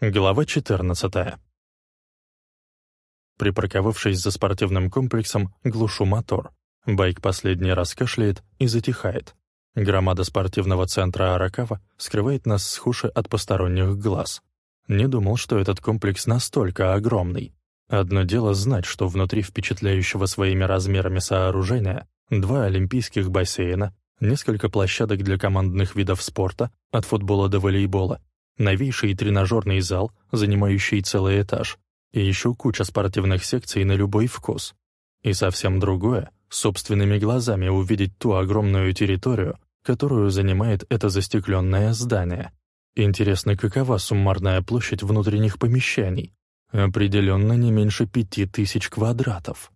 Глава 14. Припарковавшись за спортивным комплексом, глушу мотор. Байк последний раз кашляет и затихает. Громада спортивного центра Аракава скрывает нас с Хуши от посторонних глаз. Не думал, что этот комплекс настолько огромный. Одно дело знать, что внутри впечатляющего своими размерами сооружения два олимпийских бассейна, несколько площадок для командных видов спорта, от футбола до волейбола, новейший тренажерный зал, занимающий целый этаж, и еще куча спортивных секций на любой вкус. И совсем другое — собственными глазами увидеть ту огромную территорию, которую занимает это застекленное здание. Интересно, какова суммарная площадь внутренних помещений? Определенно не меньше пяти тысяч квадратов.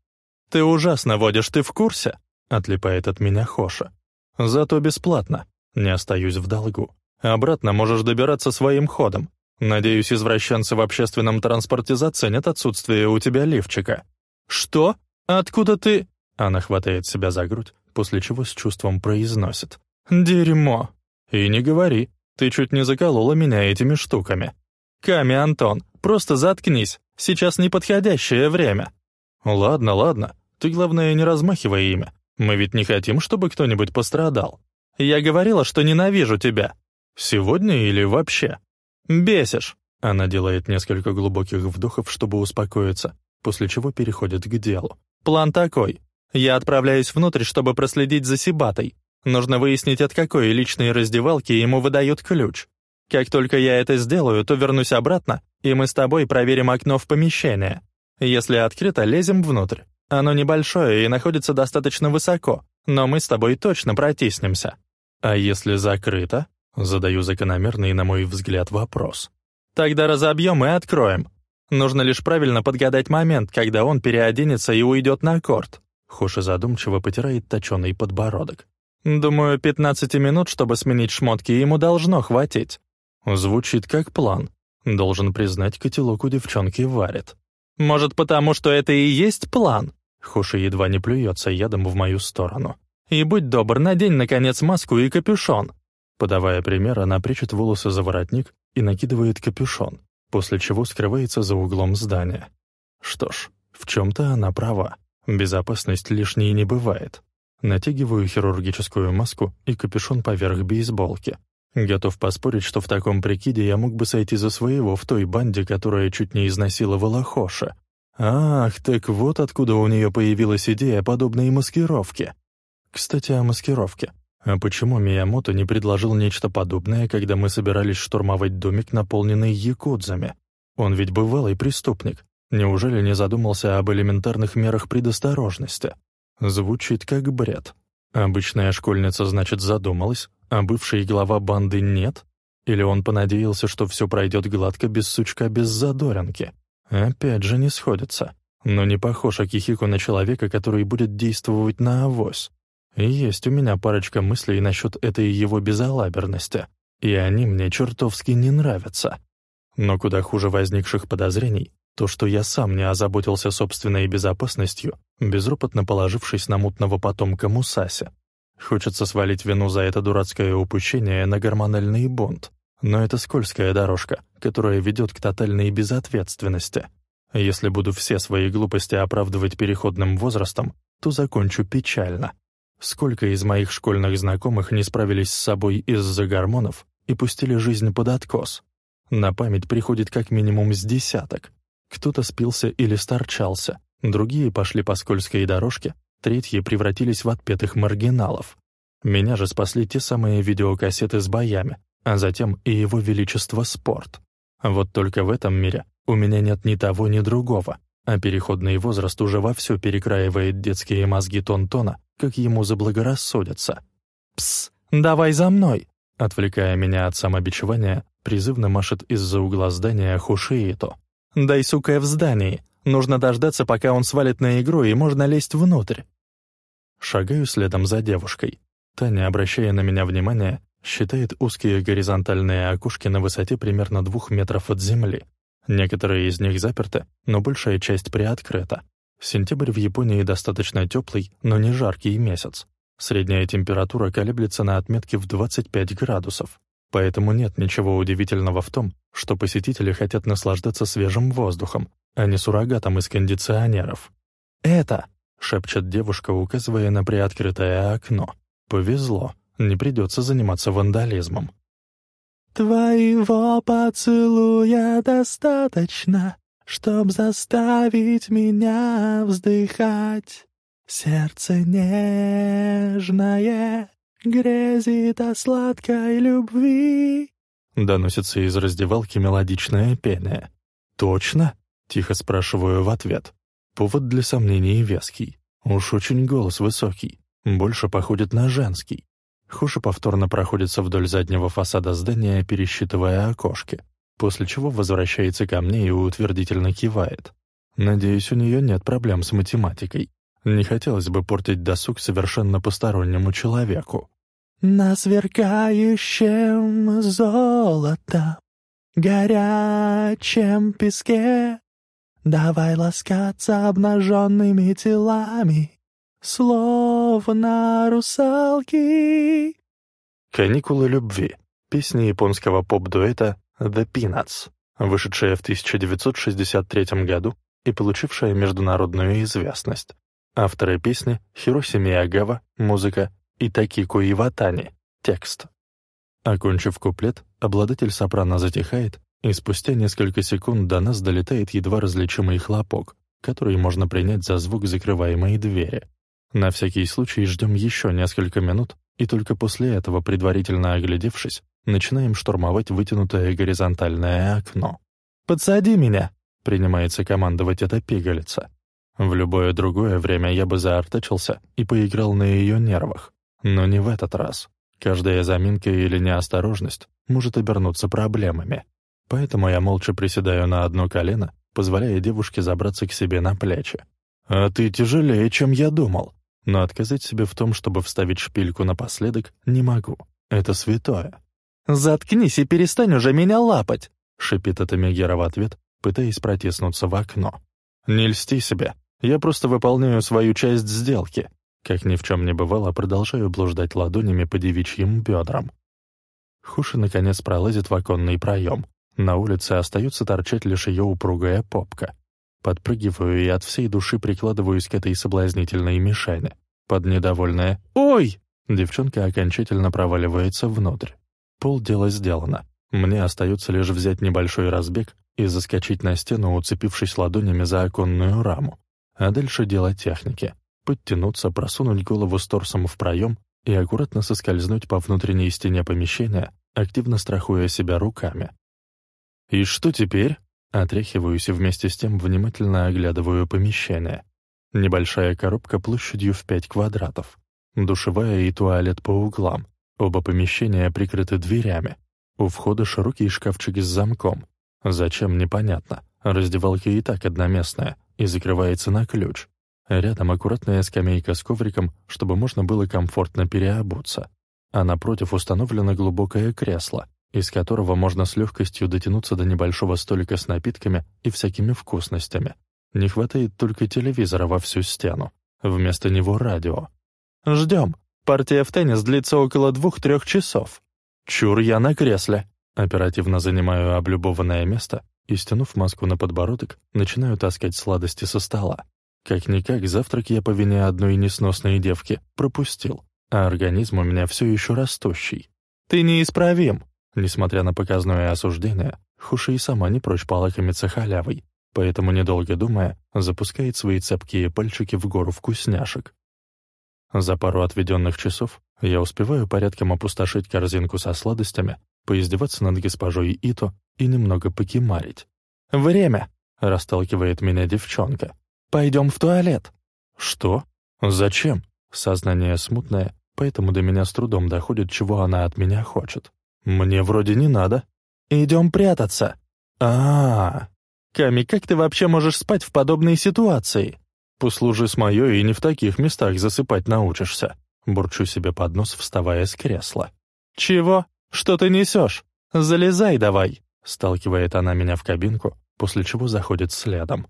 «Ты ужасно водишь, ты в курсе?» — отлипает от меня Хоша. «Зато бесплатно. Не остаюсь в долгу. Обратно можешь добираться своим ходом. Надеюсь, извращенцы в общественном транспорте заценят отсутствие у тебя лифчика». «Что? Откуда ты...» Она хватает себя за грудь, после чего с чувством произносит. «Дерьмо!» «И не говори, ты чуть не заколола меня этими штуками». «Ками, Антон, просто заткнись, сейчас неподходящее время». «Ладно, ладно, ты, главное, не размахивай ими. Мы ведь не хотим, чтобы кто-нибудь пострадал. Я говорила, что ненавижу тебя. Сегодня или вообще? Бесишь!» Она делает несколько глубоких вдохов, чтобы успокоиться, после чего переходит к делу. «План такой. Я отправляюсь внутрь, чтобы проследить за Сибатой. Нужно выяснить, от какой личной раздевалки ему выдают ключ. Как только я это сделаю, то вернусь обратно, и мы с тобой проверим окно в помещение. Если открыто, лезем внутрь. Оно небольшое и находится достаточно высоко, но мы с тобой точно протиснемся. А если закрыто? Задаю закономерный, на мой взгляд, вопрос. «Тогда разобьем и откроем. Нужно лишь правильно подгадать момент, когда он переоденется и уйдет на корт». Хоши задумчиво потирает точеный подбородок. «Думаю, 15 минут, чтобы сменить шмотки, ему должно хватить». Звучит как план. Должен признать, котелок у девчонки варит. «Может, потому что это и есть план?» Хоши едва не плюется ядом в мою сторону. «И будь добр, надень, наконец, маску и капюшон. Подавая пример, она прячет волосы за воротник и накидывает капюшон, после чего скрывается за углом здания. Что ж, в чем-то она права. Безопасность лишней не бывает. Натягиваю хирургическую маску и капюшон поверх бейсболки. Готов поспорить, что в таком прикиде я мог бы сойти за своего в той банде, которая чуть не изнасиловала Хоша. Ах, так вот откуда у нее появилась идея подобной маскировки. Кстати, о маскировке. А почему Миямото не предложил нечто подобное, когда мы собирались штурмовать домик, наполненный якудзами? Он ведь бывалый преступник. Неужели не задумался об элементарных мерах предосторожности? Звучит как бред. Обычная школьница, значит, задумалась, а бывший глава банды нет? Или он понадеялся, что все пройдет гладко без сучка, без задоринки? Опять же не сходится. Но не похож Акихико на человека, который будет действовать на авось. Есть у меня парочка мыслей насчет этой его безалаберности, и они мне чертовски не нравятся. Но куда хуже возникших подозрений, то, что я сам не озаботился собственной безопасностью, безропотно положившись на мутного потомка Мусаси. Хочется свалить вину за это дурацкое упущение на гормональный бунт. Но это скользкая дорожка, которая ведет к тотальной безответственности. Если буду все свои глупости оправдывать переходным возрастом, то закончу печально. Сколько из моих школьных знакомых не справились с собой из-за гормонов и пустили жизнь под откос? На память приходит как минимум с десяток. Кто-то спился или сторчался, другие пошли по скользкой дорожке, третьи превратились в отпетых маргиналов. Меня же спасли те самые видеокассеты с боями, а затем и его величество спорт. Вот только в этом мире у меня нет ни того, ни другого, а переходный возраст уже вовсю перекраивает детские мозги Тонтона как ему заблагорассудится. «Пс, давай за мной!» Отвлекая меня от самобичевания, призывно машет из-за угла здания Хушиито. «Дай, сука, в здании. Нужно дождаться, пока он свалит на игру, и можно лезть внутрь». Шагаю следом за девушкой. Та, не обращая на меня внимания, считает узкие горизонтальные окушки на высоте примерно двух метров от земли. Некоторые из них заперты, но большая часть приоткрыта. Сентябрь в Японии достаточно теплый, но не жаркий месяц. Средняя температура колеблется на отметке в 25 градусов. Поэтому нет ничего удивительного в том, что посетители хотят наслаждаться свежим воздухом, а не суррогатом из кондиционеров. «Это!» — шепчет девушка, указывая на приоткрытое окно. «Повезло, не придется заниматься вандализмом». «Твоего поцелуя достаточно, чтоб заставить меня вздыхать. Сердце нежное грезит о сладкой любви». Доносится из раздевалки мелодичное пение. «Точно?» — тихо спрашиваю в ответ. Повод для сомнений веский. Уж очень голос высокий, больше походит на женский. Хуша повторно проходится вдоль заднего фасада здания, пересчитывая окошки, после чего возвращается ко мне и утвердительно кивает. Надеюсь, у нее нет проблем с математикой. Не хотелось бы портить досуг совершенно постороннему человеку. «На сверкающем золотом, горячем песке Давай ласкаться обнаженными телами, словно русалки. «Каникулы любви» — песня японского поп-дуэта «The Peanuts», вышедшая в 1963 году и получившая международную известность. Авторы песни — Хироси Миягава, музыка, и Такико Иватани, текст. Окончив куплет, обладатель сопрано затихает и спустя несколько секунд до нас долетает едва различимый хлопок, который можно принять за звук закрываемой двери. На всякий случай ждем еще несколько минут, и только после этого, предварительно оглядевшись, начинаем штурмовать вытянутое горизонтальное окно. «Подсади меня!» — принимается командовать эта пигалица. В любое другое время я бы заортачился и поиграл на ее нервах. Но не в этот раз. Каждая заминка или неосторожность может обернуться проблемами. Поэтому я молча приседаю на одно колено, позволяя девушке забраться к себе на плечи. «А ты тяжелее, чем я думал!» Но отказать себе в том, чтобы вставить шпильку напоследок, не могу. Это святое. «Заткнись и перестань уже меня лапать!» — шипит эта Мегера в ответ, пытаясь протиснуться в окно. «Не льсти себе. Я просто выполняю свою часть сделки». Как ни в чем не бывало, продолжаю блуждать ладонями по девичьим бедрам. Хуши, наконец, пролазит в оконный проем. На улице остается торчать лишь ее упругая попка. Подпрыгиваю и от всей души прикладываюсь к этой соблазнительной мишени. Под недовольное «Ой!» девчонка окончательно проваливается внутрь. Пол дела сделано. Мне остается лишь взять небольшой разбег и заскочить на стену, уцепившись ладонями за оконную раму. А дальше дело техники. Подтянуться, просунуть голову с торсом в проем и аккуратно соскользнуть по внутренней стене помещения, активно страхуя себя руками. «И что теперь?» Отряхиваюсь и вместе с тем внимательно оглядываю помещение. Небольшая коробка площадью в 5 квадратов. Душевая и туалет по углам. Оба помещения прикрыты дверями. У входа широкий шкафчик с замком. Зачем, непонятно. Раздевалка и так одноместная и закрывается на ключ. Рядом аккуратная скамейка с ковриком, чтобы можно было комфортно переобуться. А напротив установлено глубокое кресло, из которого можно с легкостью дотянуться до небольшого столика с напитками и всякими вкусностями. Не хватает только телевизора во всю стену. Вместо него радио. «Ждем. Партия в теннис длится около двух-трех часов. Чур я на кресле». Оперативно занимаю облюбованное место и, стянув маску на подбородок, начинаю таскать сладости со стола. Как-никак, завтрак я по вине одной несносной девки пропустил, а организм у меня все еще растущий. «Ты неисправим!» Несмотря на показное осуждение, Хуши и сама не прочь полакомиться халявой, поэтому, недолго думая, запускает свои цепкие пальчики в гору вкусняшек. За пару отведенных часов я успеваю порядком опустошить корзинку со сладостями, поиздеваться над госпожой Ито и немного покемарить. «Время!» — расталкивает меня девчонка. «Пойдем в туалет». «Что? Зачем?» Сознание смутное, поэтому до меня с трудом доходит, чего она от меня хочет. «Мне вроде не надо». «Идем прятаться». А, -а, а Ками, как ты вообще можешь спать в подобной ситуации?» «Послужи с моей и не в таких местах засыпать научишься». Бурчу себе под нос, вставая с кресла. «Чего? Что ты несешь? Залезай давай!» Сталкивает она меня в кабинку, после чего заходит следом.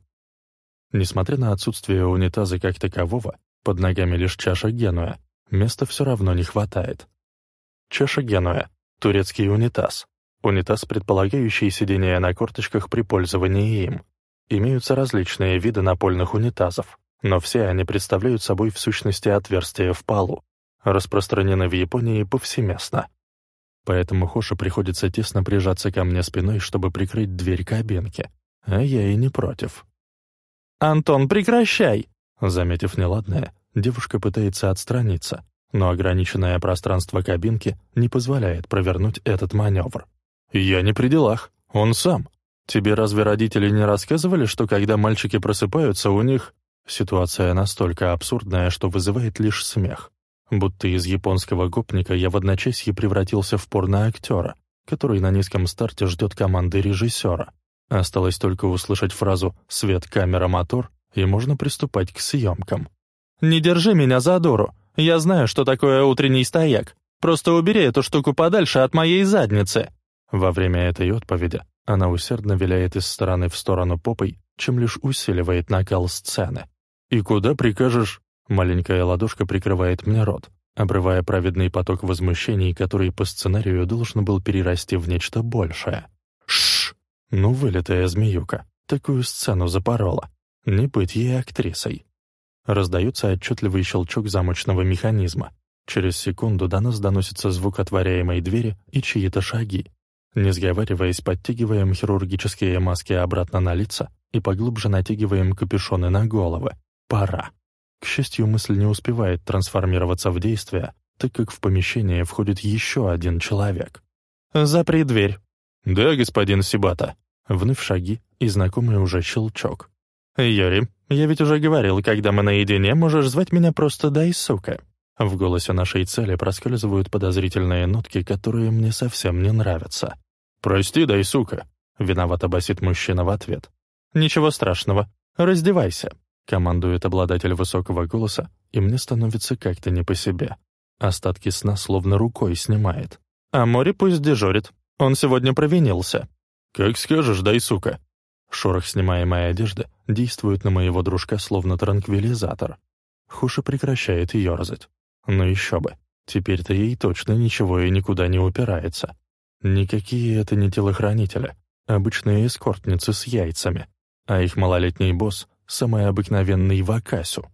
Несмотря на отсутствие унитаза как такового, под ногами лишь чаша Генуя, места все равно не хватает. Чаша Генуя Турецкий унитаз. Унитаз, предполагающий сидение на корточках при пользовании им. Имеются различные виды напольных унитазов, но все они представляют собой в сущности отверстия в полу. Распространены в Японии повсеместно. Поэтому Хоше приходится тесно прижаться ко мне спиной, чтобы прикрыть дверь кабинки. А я и не против. «Антон, прекращай!» Заметив неладное, девушка пытается отстраниться, но ограниченное пространство кабинки не позволяет провернуть этот маневр. «Я не при делах. Он сам. Тебе разве родители не рассказывали, что когда мальчики просыпаются, у них...» Ситуация настолько абсурдная, что вызывает лишь смех. Будто из японского гопника я в одночасье превратился в порноактера, который на низком старте ждет команды режиссера. Осталось только услышать фразу «свет, камера, мотор», и можно приступать к съемкам. «Не держи меня за дуру. Я знаю, что такое утренний стояк. Просто убери эту штуку подальше от моей задницы». Во время этой отповеди она усердно виляет из стороны в сторону попой, чем лишь усиливает накал сцены. «И куда прикажешь?» Маленькая ладошка прикрывает мне рот, обрывая праведный поток возмущений, который по сценарию должен был перерасти в нечто большее. Шш! Ну, вылитая змеюка. Такую сцену запорола. Не быть ей актрисой. Раздается отчетливый щелчок замочного механизма. Через секунду до нас доносится звук отворяемой двери и чьи-то шаги. Не сговариваясь, подтягиваем хирургические маски обратно на лица и поглубже натягиваем капюшоны на головы. Пора. К счастью, мысль не успевает трансформироваться в действие, так как в помещение входит еще один человек. «Запри дверь». «Да, господин Сибата». Вновь шаги и знакомый уже щелчок. «Юрий, я ведь уже говорил, когда мы наедине, можешь звать меня просто «дай, сука». В голосе нашей цели проскальзывают подозрительные нотки, которые мне совсем не нравятся. «Прости, дай, сука», — виновато басит мужчина в ответ. «Ничего страшного. Раздевайся». Командует обладатель высокого голоса, и мне становится как-то не по себе. Остатки сна словно рукой снимает. «А море пусть дежурит. Он сегодня провинился». «Как скажешь, дай сука». Шорох снимаемой одежды действует на моего дружка словно транквилизатор. Хуша прекращает ерзать. Ну еще бы. Теперь-то ей точно ничего и никуда не упирается. Никакие это не телохранители. Обычные эскортницы с яйцами. А их малолетний босс самый обыкновенный вакасю.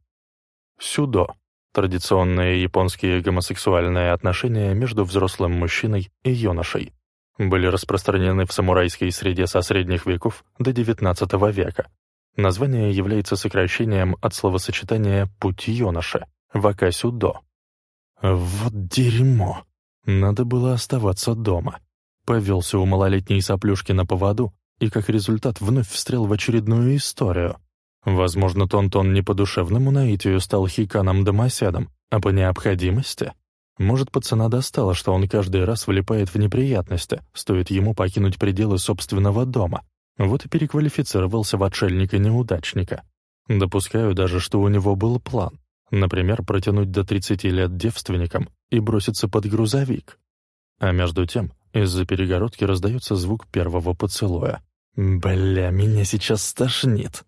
Сюдо — традиционные японские гомосексуальные отношения между взрослым мужчиной и юношей. Были распространены в самурайской среде со средних веков до XIX века. Название является сокращением от словосочетания «путь юноши» — вакасю-до. Вот дерьмо. Надо было оставаться дома. Повелся у малолетней соплюшки на поводу и как результат вновь встрял в очередную историю. Возможно, Тонтон не по душевному наитию стал хиканом-домоседом, а по необходимости. Может, пацана достало, что он каждый раз влипает в неприятности, стоит ему покинуть пределы собственного дома. Вот и переквалифицировался в отшельника-неудачника. Допускаю даже, что у него был план. Например, протянуть до 30 лет девственником и броситься под грузовик. А между тем, из-за перегородки раздается звук первого поцелуя. «Бля, меня сейчас стошнит!»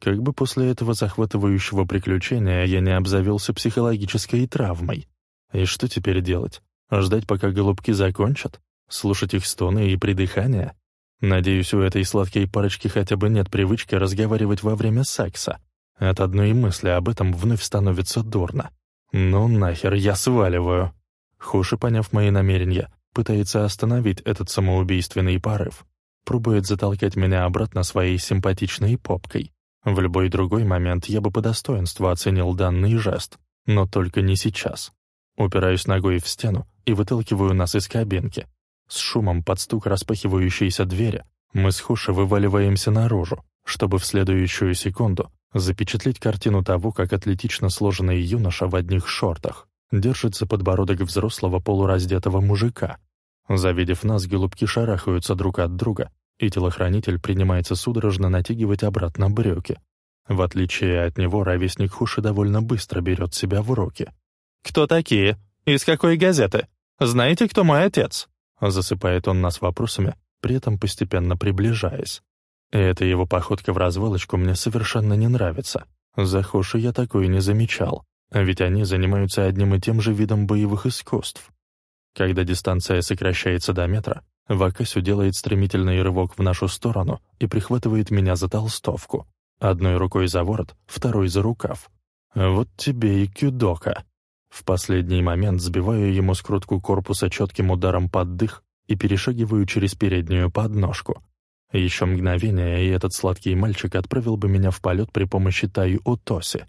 Как бы после этого захватывающего приключения я не обзавелся психологической травмой. И что теперь делать? Ждать, пока голубки закончат? Слушать их стоны и придыхания? Надеюсь, у этой сладкой парочки хотя бы нет привычки разговаривать во время секса. От одной мысли об этом вновь становится дурно. Ну нахер, я сваливаю. Хуши, поняв мои намерения, пытается остановить этот самоубийственный порыв. Пробует затолкать меня обратно своей симпатичной попкой. В любой другой момент я бы по достоинству оценил данный жест, но только не сейчас. Упираюсь ногой в стену и выталкиваю нас из кабинки. С шумом под стук распахивающейся двери мы с Хуши вываливаемся наружу, чтобы в следующую секунду запечатлеть картину того, как атлетично сложенный юноша в одних шортах держится подбородок взрослого полураздетого мужика. Завидев нас, голубки шарахаются друг от друга и телохранитель принимается судорожно натягивать обратно брюки. В отличие от него, ровесник Хуши довольно быстро берет себя в руки. «Кто такие? Из какой газеты? Знаете, кто мой отец?» Засыпает он нас вопросами, при этом постепенно приближаясь. И эта его походка в развалочку мне совершенно не нравится. За Хуши я такой не замечал, ведь они занимаются одним и тем же видом боевых искусств. Когда дистанция сокращается до метра, Вакасю делает стремительный рывок в нашу сторону и прихватывает меня за толстовку. Одной рукой за ворот, второй за рукав. Вот тебе и кюдока. В последний момент сбиваю ему скрутку корпуса четким ударом под дых и перешагиваю через переднюю подножку. Еще мгновение, и этот сладкий мальчик отправил бы меня в полет при помощи тай-отоси.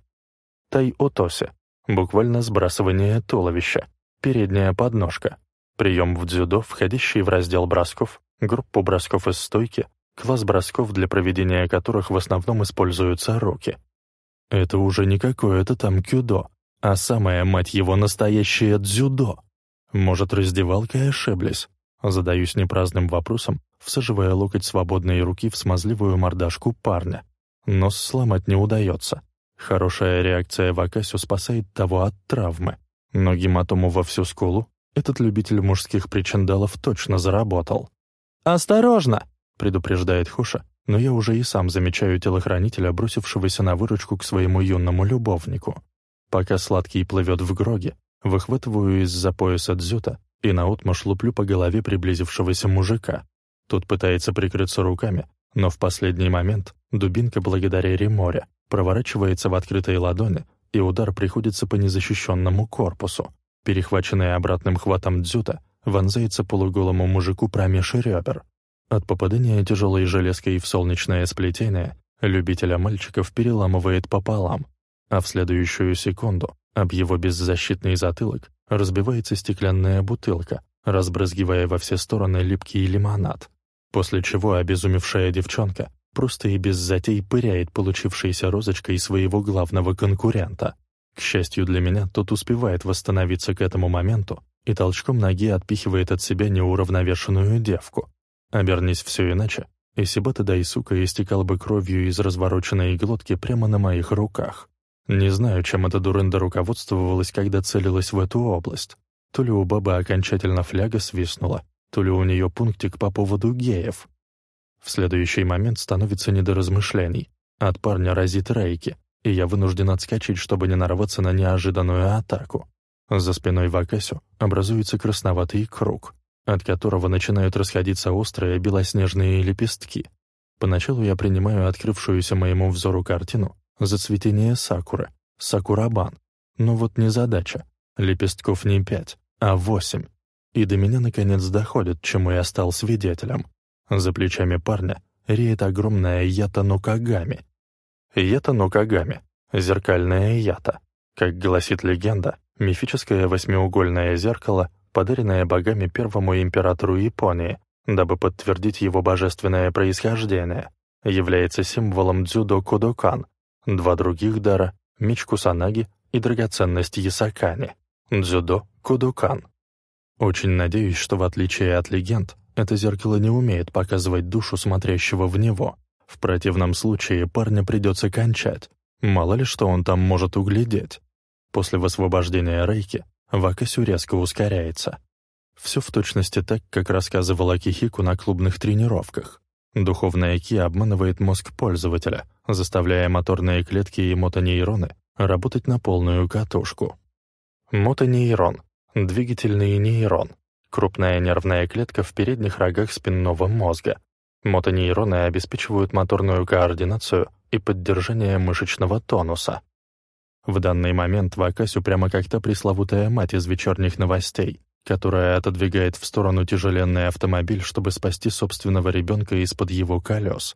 Тай-отоси — буквально сбрасывание туловища, передняя подножка. Прием в дзюдо, входящий в раздел бросков, группу бросков из стойки, класс бросков, для проведения которых в основном используются руки. Это уже не какое-то там кюдо, а самое, мать его, настоящее дзюдо. Может, раздевалкой ошиблись? Задаюсь непраздным вопросом, всаживая локоть свободной руки в смазливую мордашку парня. Нос сломать не удается. Хорошая реакция в Акасю спасает того от травмы. Но гематому во всю скулу этот любитель мужских причиндалов точно заработал. «Осторожно!» — предупреждает Хуша, но я уже и сам замечаю телохранителя, бросившегося на выручку к своему юному любовнику. Пока сладкий плывет в гроге, выхватываю из-за пояса дзюта и наотмашь луплю по голове приблизившегося мужика. Тот пытается прикрыться руками, но в последний момент дубинка, благодаря реморе, проворачивается в открытой ладони, и удар приходится по незащищенному корпусу. Перехваченный обратным хватом дзюта, вонзается полуголому мужику промеж ребер. От попадания тяжелой железкой в солнечное сплетение любителя мальчиков переламывает пополам, а в следующую секунду об его беззащитный затылок разбивается стеклянная бутылка, разбрызгивая во все стороны липкий лимонад, после чего обезумевшая девчонка просто и без затей пыряет получившейся розочкой своего главного конкурента. К счастью для меня, тот успевает восстановиться к этому моменту и толчком ноги отпихивает от себя неуравновешенную девку. Обернись все иначе, и Сибата Дайсука истекал бы кровью из развороченной глотки прямо на моих руках. Не знаю, чем эта дурында руководствовалась, когда целилась в эту область. То ли у бабы окончательно фляга свистнула, то ли у нее пунктик по поводу геев. В следующий момент становится не до размышлений. От парня разит рейки, и я вынужден отскочить, чтобы не нарваться на неожиданную атаку. За спиной Вакасю образуется красноватый круг, от которого начинают расходиться острые белоснежные лепестки. Поначалу я принимаю открывшуюся моему взору картину за цветение сакуры, сакурабан. Но вот не задача. Лепестков не пять, а восемь. И до меня наконец доходит, чему я стал свидетелем. За плечами парня реет огромная ята Нокагами. Ята Нокагами — зеркальная ята. Как гласит легенда, мифическое восьмиугольное зеркало, подаренное богами первому императору Японии, дабы подтвердить его божественное происхождение, является символом дзюдо Кодокан, Два других дара — меч Кусанаги и драгоценность Ясакани, дзюдо Кудукан. Очень надеюсь, что в отличие от легенд, это зеркало не умеет показывать душу смотрящего в него. В противном случае парня придется кончать. Мало ли что он там может углядеть. После высвобождения Рейки Вакасю резко ускоряется. Все в точности так, как рассказывал Акихику на клубных тренировках. Духовная ки обманывает мозг пользователя, заставляя моторные клетки и мотонейроны работать на полную катушку. Мотонейрон — двигательный нейрон, крупная нервная клетка в передних рогах спинного мозга. Мотонейроны обеспечивают моторную координацию и поддержание мышечного тонуса. В данный момент Вакасю прямо как та пресловутая мать из вечерних новостей, которая отодвигает в сторону тяжеленный автомобиль, чтобы спасти собственного ребенка из-под его колес.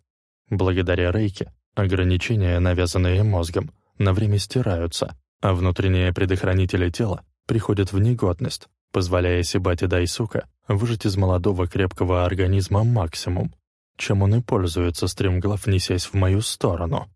Благодаря рейке ограничения, навязанные мозгом, на время стираются, а внутренние предохранители тела приходят в негодность, позволяя Сибате Дайсука выжать из молодого крепкого организма максимум, чем он и пользуется, стремглав несясь в мою сторону.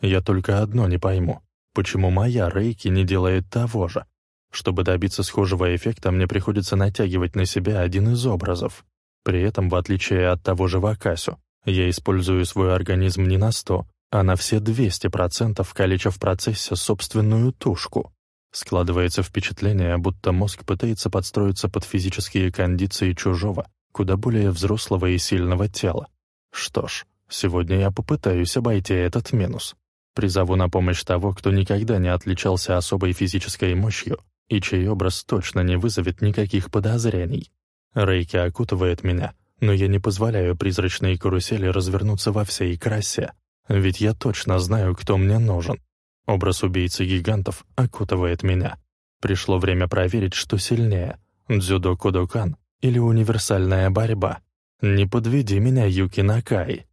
Я только одно не пойму, почему моя Рейки не делает того же, чтобы добиться схожего эффекта, мне приходится натягивать на себя один из образов. При этом, в отличие от того же Вакасю, я использую свой организм не на 100, а на все 200%, калеча в процессе собственную тушку. Складывается впечатление, будто мозг пытается подстроиться под физические кондиции чужого, куда более взрослого и сильного тела. Что ж, сегодня я попытаюсь обойти этот минус. Призову на помощь того, кто никогда не отличался особой физической мощью и чей образ точно не вызовет никаких подозрений. Рейки окутывает меня, но я не позволяю призрачной карусели развернуться во всей красе, ведь я точно знаю, кто мне нужен. Образ убийцы гигантов окутывает меня. Пришло время проверить, что сильнее — дзюдо Кодокан или универсальная борьба. Не подведи меня, Юки Накай.